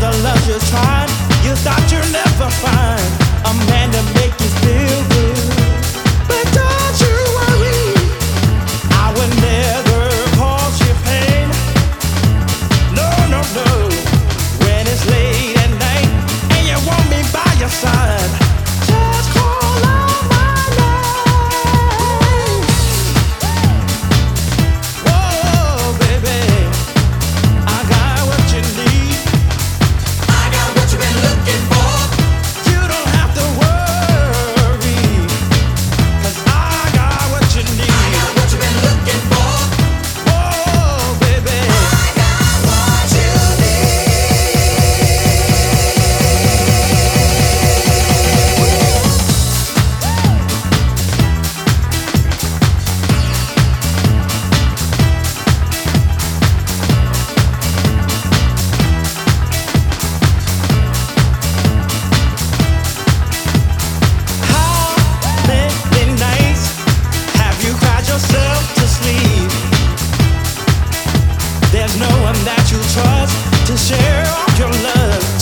the love you tried, you thought you'd never find a man to make you feel good. to trust, to share your love.